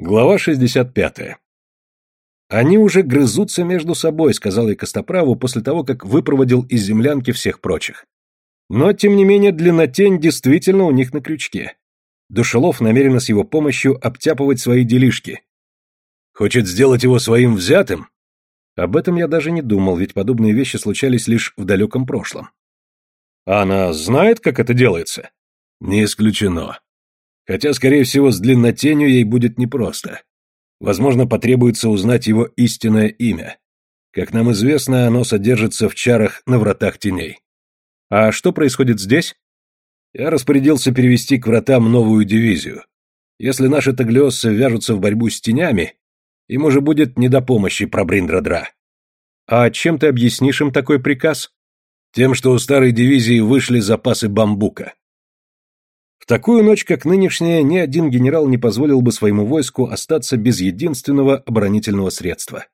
Глава 65. «Они уже грызутся между собой», — сказал я Костоправу после того, как выпроводил из землянки всех прочих. Но, тем не менее, длиннотень действительно у них на крючке. Душелов намерен с его помощью обтяпывать свои делишки. Хочет сделать его своим взятым? Об этом я даже не думал, ведь подобные вещи случались лишь в далеком прошлом. А она знает, как это делается? Не исключено. Хотя, скорее всего, с длиннотенью ей будет непросто. Возможно, потребуется узнать его истинное имя. Как нам известно, оно содержится в чарах на вратах теней. А что происходит здесь? Я распорядился перевести к вратам новую дивизию. Если наши таглиоссы вяжутся в борьбу с тенями, им уже будет не до помощи пробриндра-дра. А чем ты объяснишь им такой приказ? Тем, что у старой дивизии вышли запасы бамбука такую ночь, как нынешняя, ни один генерал не позволил бы своему войску остаться без единственного оборонительного средства.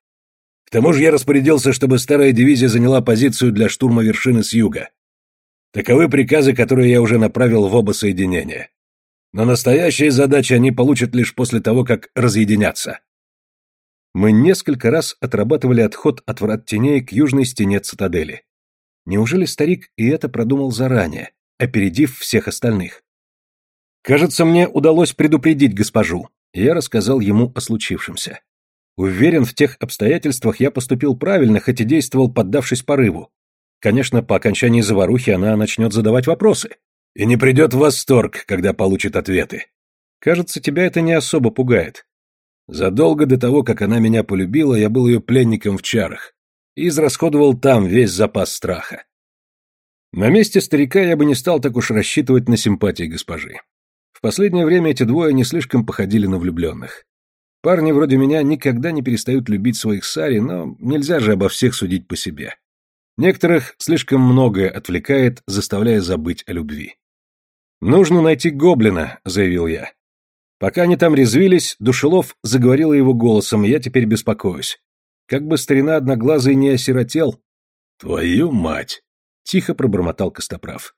К тому же я распорядился, чтобы старая дивизия заняла позицию для штурма вершины с юга. Таковы приказы, которые я уже направил в оба соединения. Но настоящие задачи они получат лишь после того, как разъединятся. Мы несколько раз отрабатывали отход от врат теней к южной стене цитадели. Неужели старик и это продумал заранее, опередив всех остальных? Кажется, мне удалось предупредить госпожу. Я рассказал ему о случившемся. Уверен, в тех обстоятельствах я поступил правильно, хоть и действовал, поддавшись порыву. Конечно, по окончании заварухи она начнет задавать вопросы. И не придет в восторг, когда получит ответы. Кажется, тебя это не особо пугает. Задолго до того, как она меня полюбила, я был ее пленником в чарах и израсходовал там весь запас страха. На месте старика я бы не стал так уж рассчитывать на симпатии госпожи последнее время эти двое не слишком походили на влюбленных. Парни вроде меня никогда не перестают любить своих сари, но нельзя же обо всех судить по себе. Некоторых слишком многое отвлекает, заставляя забыть о любви. «Нужно найти гоблина», — заявил я. Пока они там резвились, Душелов заговорил его голосом, и я теперь беспокоюсь. Как бы старина одноглазый не осиротел. «Твою мать!» — тихо пробормотал Костоправ.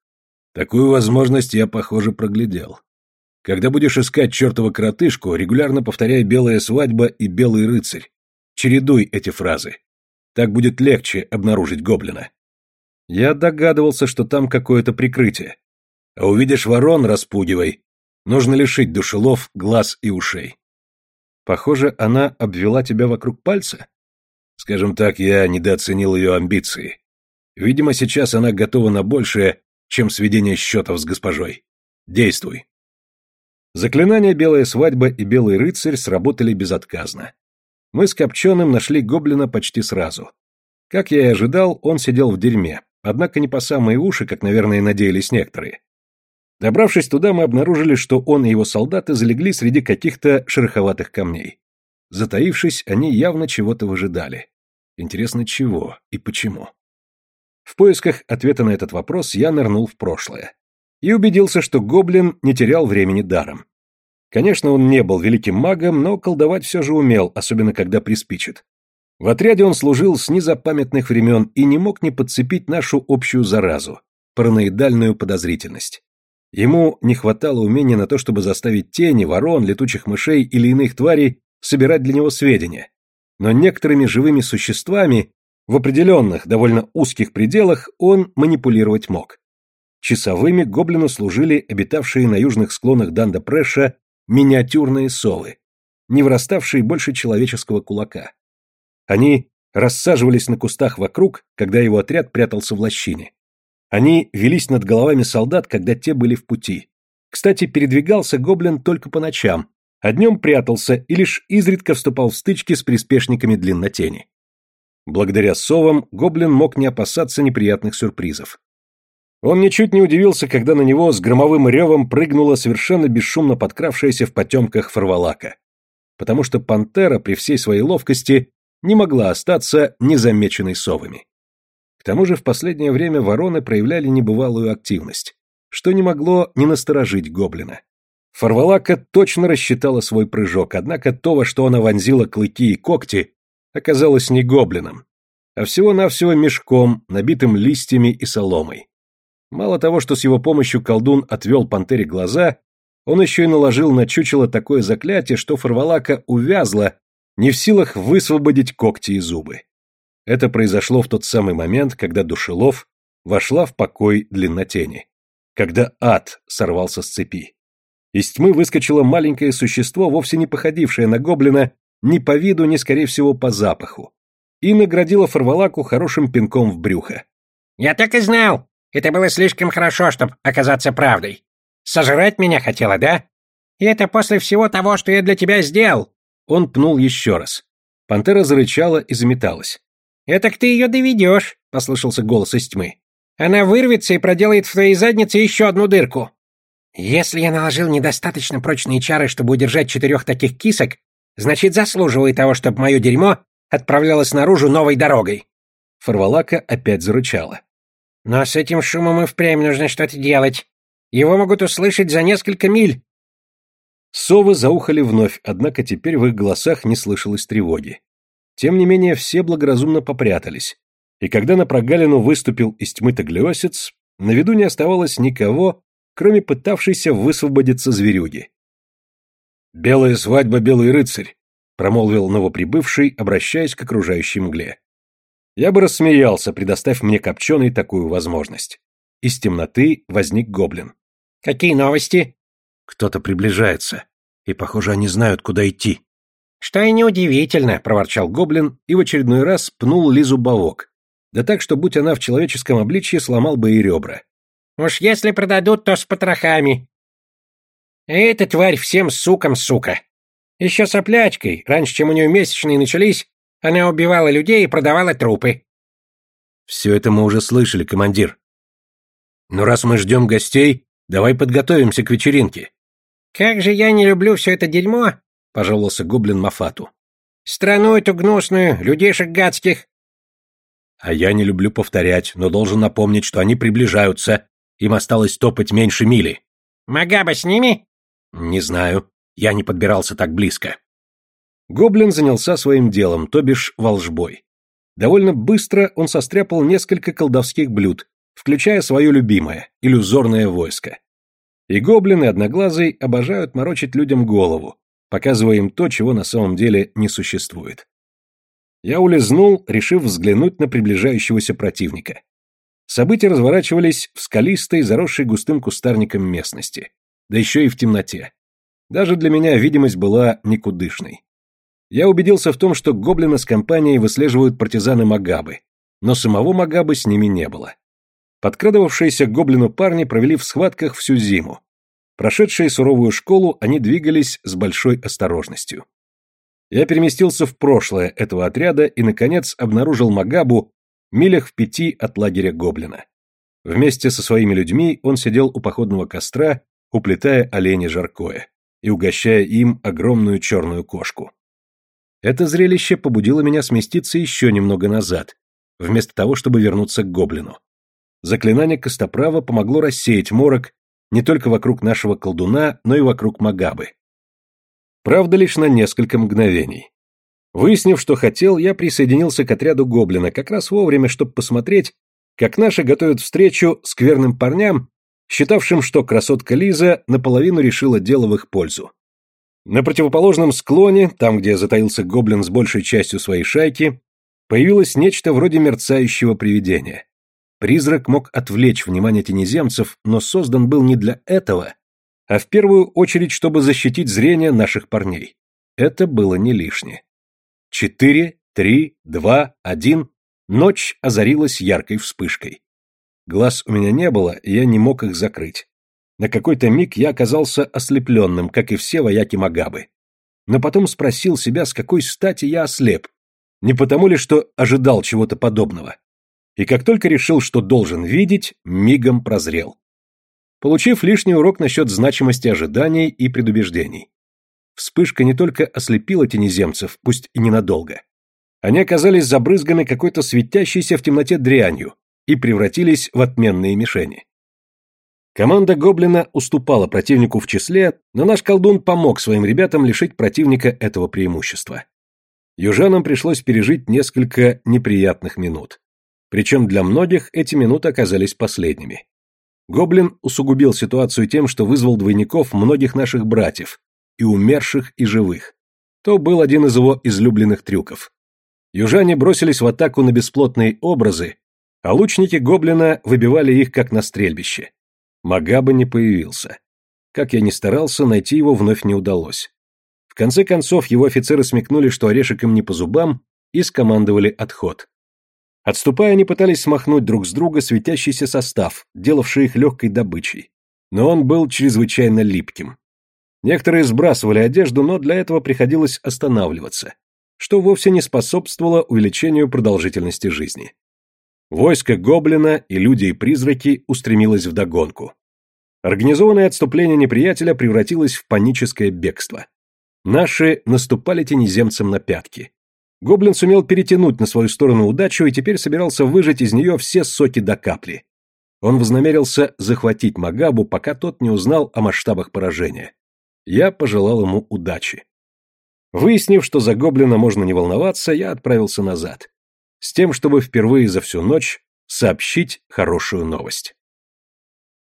«Такую возможность я, похоже, проглядел. Когда будешь искать чертова коротышку, регулярно повторяй «белая свадьба» и «белый рыцарь». Чередуй эти фразы. Так будет легче обнаружить гоблина. Я догадывался, что там какое-то прикрытие. А увидишь ворон, распугивай. Нужно лишить душелов глаз и ушей. Похоже, она обвела тебя вокруг пальца? Скажем так, я недооценил ее амбиции. Видимо, сейчас она готова на большее, чем сведение счетов с госпожой. Действуй. Заклинания «Белая свадьба» и «Белый рыцарь» сработали безотказно. Мы с Копченым нашли гоблина почти сразу. Как я и ожидал, он сидел в дерьме, однако не по самые уши, как, наверное, надеялись некоторые. Добравшись туда, мы обнаружили, что он и его солдаты залегли среди каких-то шероховатых камней. Затаившись, они явно чего-то выжидали. Интересно, чего и почему? В поисках ответа на этот вопрос я нырнул в прошлое и убедился, что гоблин не терял времени даром. Конечно, он не был великим магом, но колдовать все же умел, особенно когда приспичит. В отряде он служил с незапамятных времен и не мог не подцепить нашу общую заразу – параноидальную подозрительность. Ему не хватало умения на то, чтобы заставить тени, ворон, летучих мышей или иных тварей собирать для него сведения. Но некоторыми живыми существами в определенных, довольно узких пределах он манипулировать мог. Часовыми гоблину служили обитавшие на южных склонах Данда-Преша миниатюрные совы, не выраставшие больше человеческого кулака. Они рассаживались на кустах вокруг, когда его отряд прятался в лощине. Они велись над головами солдат, когда те были в пути. Кстати, передвигался гоблин только по ночам, а днем прятался и лишь изредка вступал в стычки с приспешниками длиннотени. Благодаря совам гоблин мог не опасаться неприятных сюрпризов. Он ничуть не удивился, когда на него с громовым ревом прыгнула совершенно бесшумно подкравшаяся в потемках фарвалака. Потому что пантера при всей своей ловкости не могла остаться незамеченной совами. К тому же в последнее время вороны проявляли небывалую активность, что не могло не насторожить гоблина. Фарвалака точно рассчитала свой прыжок, однако то, во что она вонзила клыки и когти, оказалось не гоблином, а всего-навсего мешком, набитым листьями и соломой. Мало того, что с его помощью колдун отвел пантере глаза, Он еще и наложил на чучело такое заклятие, что Фарвалака увязла, не в силах высвободить когти и зубы. Это произошло в тот самый момент, когда Душелов вошла в покой длиннотени. Когда ад сорвался с цепи. Из тьмы выскочило маленькое существо, вовсе не походившее на гоблина ни по виду, ни, скорее всего, по запаху. И наградило Фарвалаку хорошим пинком в брюхо. «Я так и знал! Это было слишком хорошо, чтобы оказаться правдой. Сожрать меня хотела, да? И это после всего того, что я для тебя сделал!» Он пнул еще раз. Пантера зарычала и заметалась. «Этак ты ее доведешь», — послышался голос из тьмы. «Она вырвется и проделает в твоей заднице еще одну дырку». «Если я наложил недостаточно прочные чары, чтобы удержать четырех таких кисок, значит, заслуживаю того, чтобы мое дерьмо отправлялось наружу новой дорогой». Фарвалака опять зарычала. «Но с этим шумом и впрямь нужно что-то делать. Его могут услышать за несколько миль». Совы заухали вновь, однако теперь в их голосах не слышалось тревоги. Тем не менее, все благоразумно попрятались. И когда на прогалину выступил из тьмы таглиосец, на виду не оставалось никого, кроме пытавшейся высвободиться зверюги. «Белая свадьба, белый рыцарь», — промолвил новоприбывший, обращаясь к окружающей мгле. Я бы рассмеялся, предоставь мне копченый такую возможность. Из темноты возник гоблин. «Какие новости?» «Кто-то приближается, и, похоже, они знают, куда идти». «Что и неудивительно», — проворчал гоблин и в очередной раз пнул Лизу бовок. Да так, что, будь она в человеческом обличье, сломал бы и ребра. «Уж если продадут, то с потрохами». «Эта тварь всем сукам сука. Еще соплячкой, раньше, чем у нее месячные начались, она убивала людей и продавала трупы». «Все это мы уже слышали, командир. Но раз мы ждем гостей, давай подготовимся к вечеринке». «Как же я не люблю все это дерьмо!» — пожаловался гоблин Мафату. «Страну эту гнусную, людейшек гадских!» «А я не люблю повторять, но должен напомнить, что они приближаются. Им осталось топать меньше мили». «Магаба с ними?» «Не знаю. Я не подбирался так близко». Гоблин занялся своим делом, то бишь волжбой. Довольно быстро он состряпал несколько колдовских блюд, включая свое любимое – иллюзорное войско. И гоблины одноглазый обожают морочить людям голову, показывая им то, чего на самом деле не существует. Я улизнул, решив взглянуть на приближающегося противника. События разворачивались в скалистой, заросшей густым кустарником местности, да еще и в темноте. Даже для меня видимость была никудышной. Я убедился в том, что гоблины с компанией выслеживают партизаны Магабы, но самого Магабы с ними не было. Подкрадывавшиеся к гоблину парни провели в схватках всю зиму. Прошедшие суровую школу, они двигались с большой осторожностью. Я переместился в прошлое этого отряда и, наконец, обнаружил Магабу милях в пяти от лагеря гоблина. Вместе со своими людьми он сидел у походного костра, уплетая оленя жаркое и угощая им огромную черную кошку. Это зрелище побудило меня сместиться еще немного назад, вместо того, чтобы вернуться к гоблину. Заклинание Костоправа помогло рассеять морок не только вокруг нашего колдуна, но и вокруг Магабы. Правда, лишь на несколько мгновений. Выяснив, что хотел, я присоединился к отряду гоблина как раз вовремя, чтобы посмотреть, как наши готовят встречу скверным парням, считавшим, что красотка Лиза наполовину решила дело в их пользу. На противоположном склоне, там, где затаился гоблин с большей частью своей шайки, появилось нечто вроде мерцающего привидения. Призрак мог отвлечь внимание тенеземцев, но создан был не для этого, а в первую очередь, чтобы защитить зрение наших парней. Это было не лишнее. Четыре, три, два, один. Ночь озарилась яркой вспышкой. Глаз у меня не было, и я не мог их закрыть. На какой-то миг я оказался ослепленным, как и все вояки Магабы. Но потом спросил себя, с какой стати я ослеп. Не потому ли, что ожидал чего-то подобного и как только решил, что должен видеть, мигом прозрел. Получив лишний урок насчет значимости ожиданий и предубеждений. Вспышка не только ослепила тенеземцев, пусть и ненадолго. Они оказались забрызганы какой-то светящейся в темноте дрянью и превратились в отменные мишени. Команда Гоблина уступала противнику в числе, но наш колдун помог своим ребятам лишить противника этого преимущества. Южанам пришлось пережить несколько неприятных минут. Причем для многих эти минуты оказались последними. Гоблин усугубил ситуацию тем, что вызвал двойников многих наших братьев, и умерших, и живых. То был один из его излюбленных трюков. Южане бросились в атаку на бесплотные образы, а лучники гоблина выбивали их как на стрельбище. Магаба не появился. Как я ни старался, найти его вновь не удалось. В конце концов, его офицеры смекнули, что орешек им не по зубам, и скомандовали отход. Отступая, они пытались смахнуть друг с друга светящийся состав, делавший их легкой добычей. Но он был чрезвычайно липким. Некоторые сбрасывали одежду, но для этого приходилось останавливаться, что вовсе не способствовало увеличению продолжительности жизни. Войско гоблина и люди и призраки устремилось вдогонку. Организованное отступление неприятеля превратилось в паническое бегство. Наши наступали тенеземцам на пятки. Гоблин сумел перетянуть на свою сторону удачу и теперь собирался выжать из нее все соки до капли. Он вознамерился захватить Магабу, пока тот не узнал о масштабах поражения. Я пожелал ему удачи. Выяснив, что за гоблина можно не волноваться, я отправился назад. С тем, чтобы впервые за всю ночь сообщить хорошую новость.